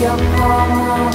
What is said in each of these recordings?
Your mama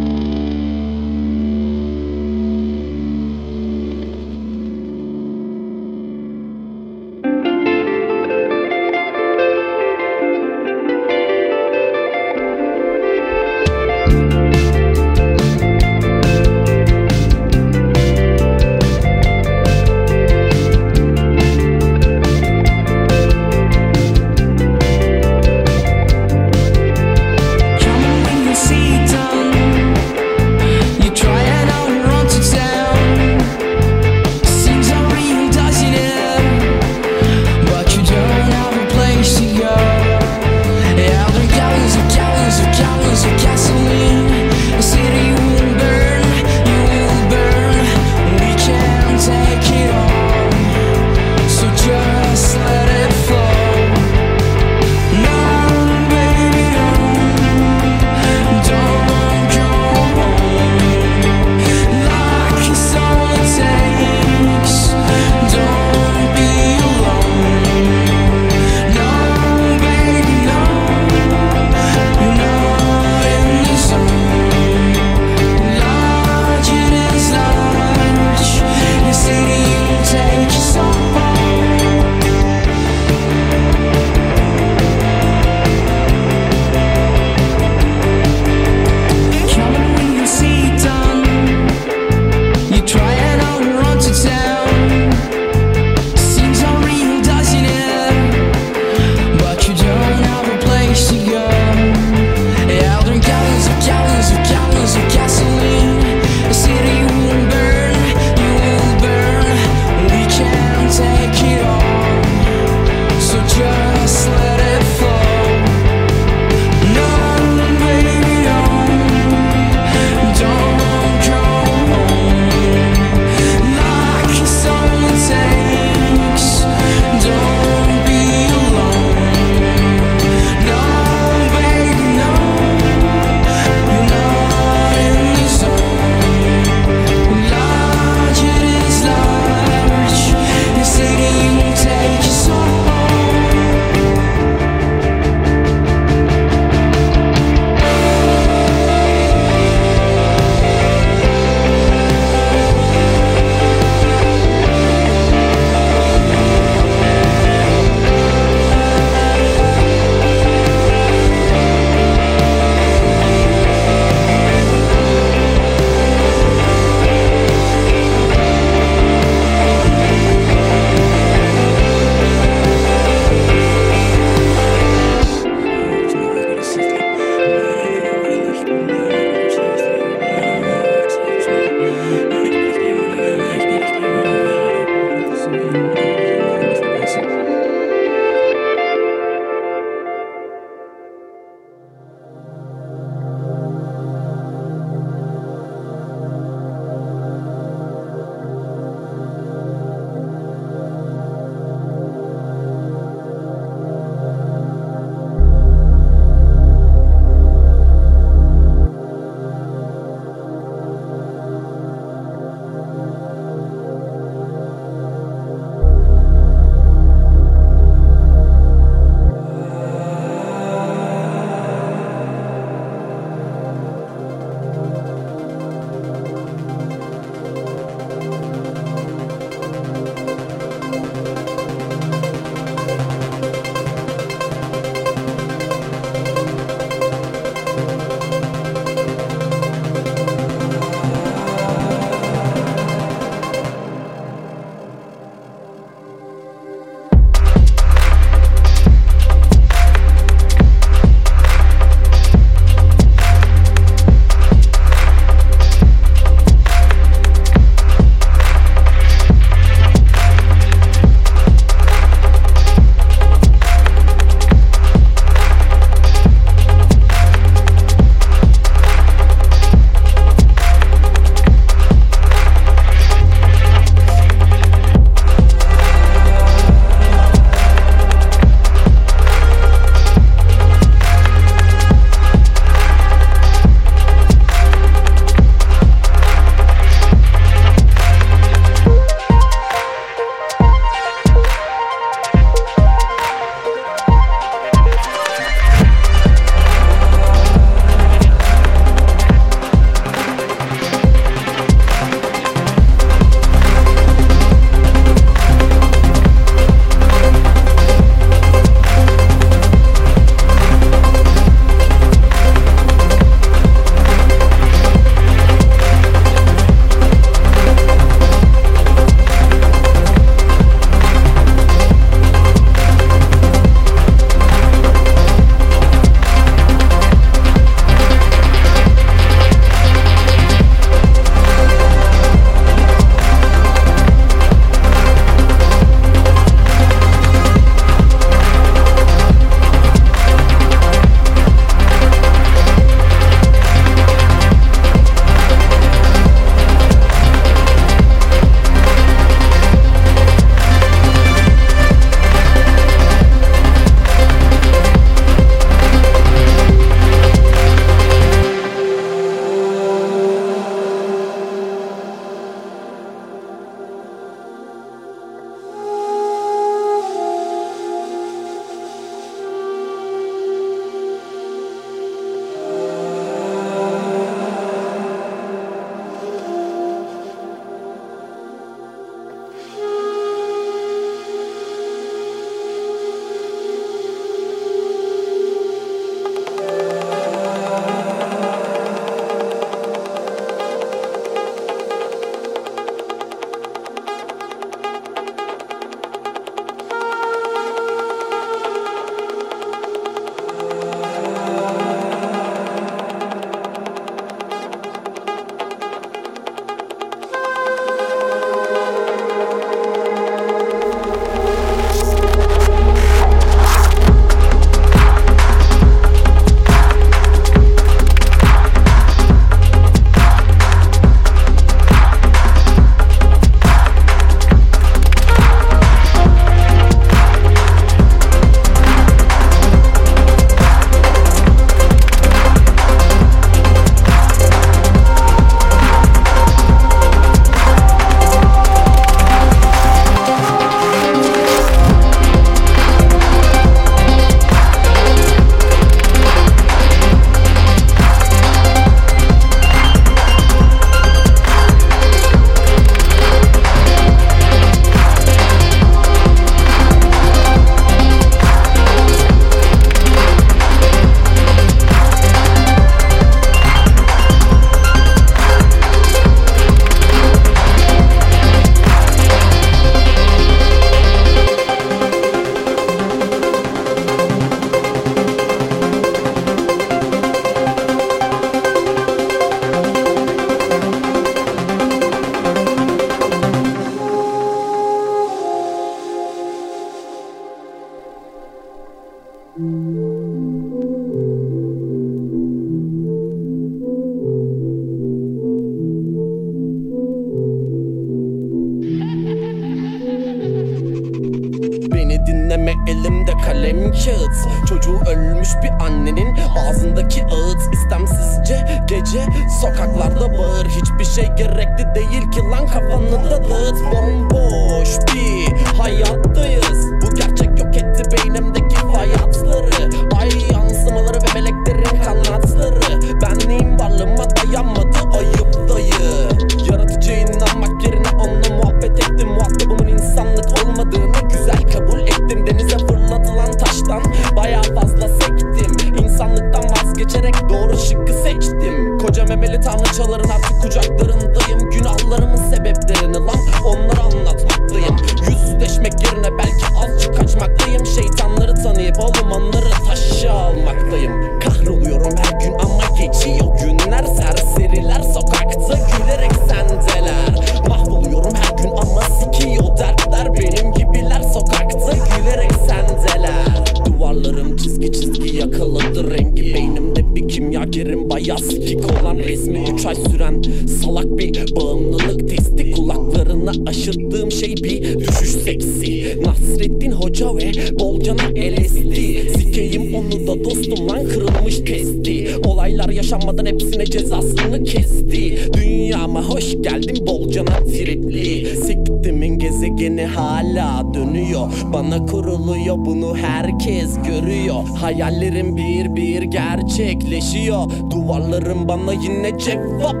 bana yine cevap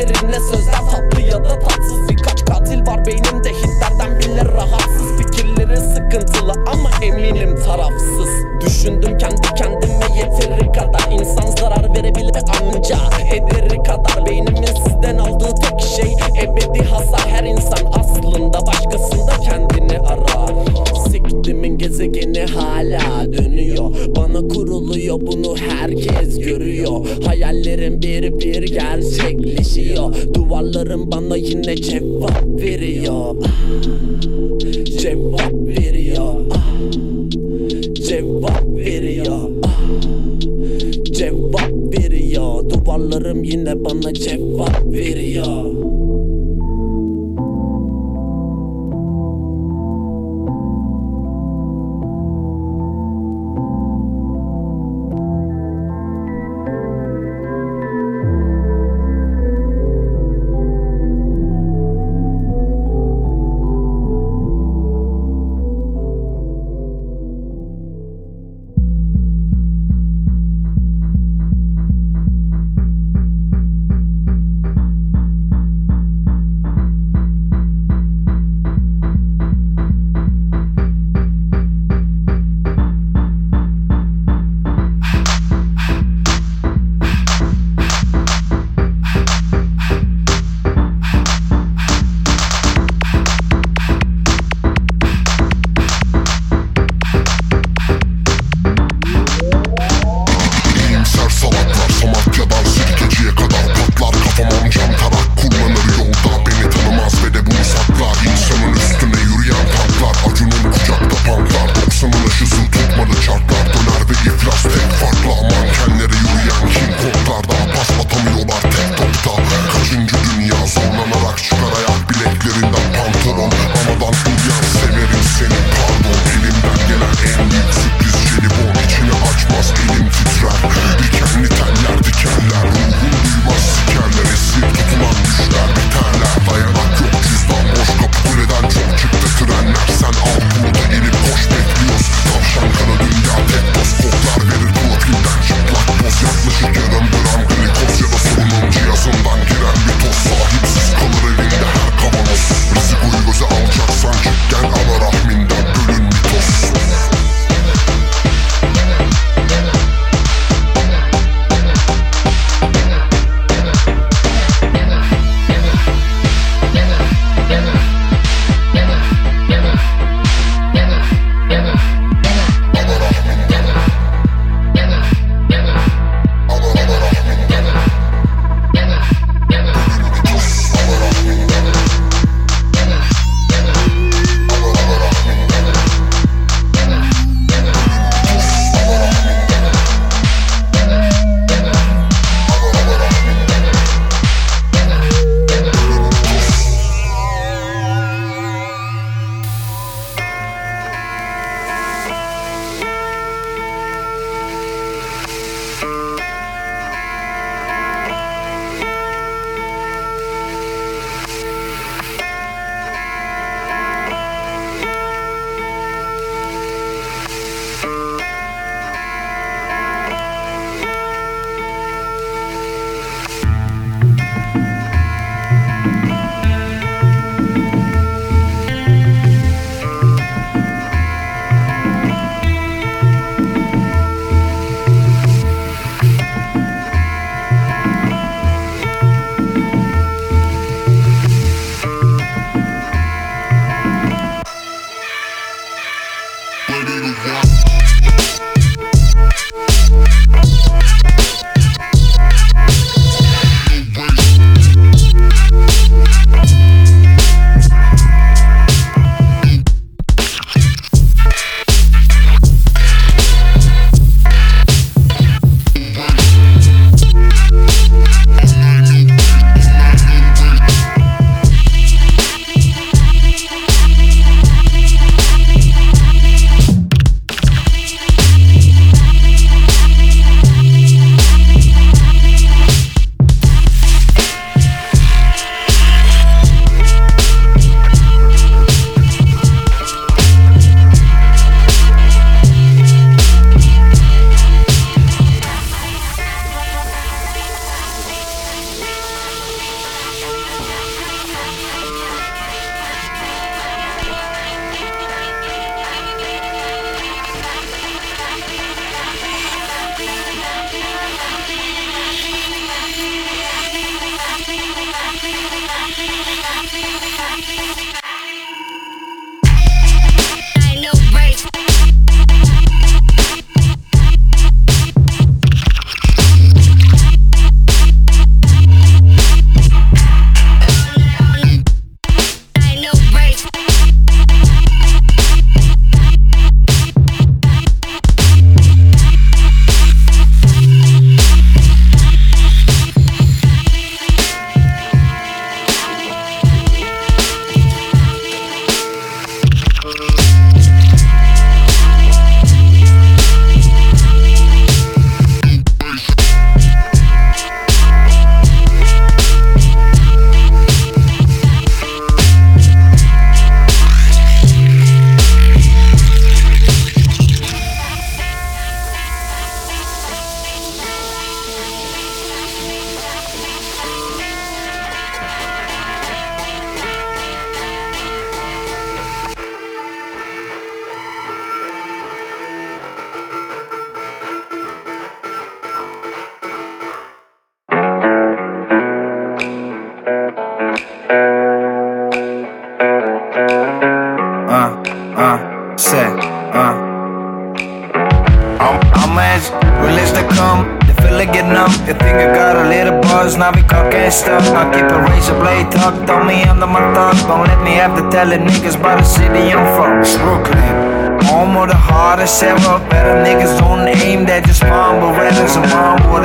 beatin üzerine sözler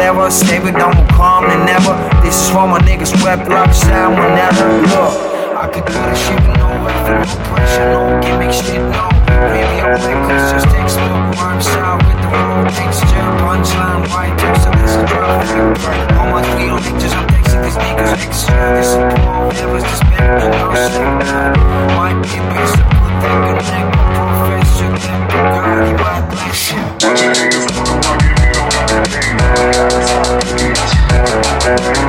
Stay with them calm and never. This is for my niggas swept upside whenever. Look, I could do this shit with no effort, no pressure, no gimmick shit, no. Radio records, just text me rhymes out with the raw texture. Punchline, white text, so this is drop. All my three on pictures, I'm texting these niggas extra. This is Paul, never disrespect, no shit. Might be best to put that connect. Professor, that God, he might bless you. Thank Thank you.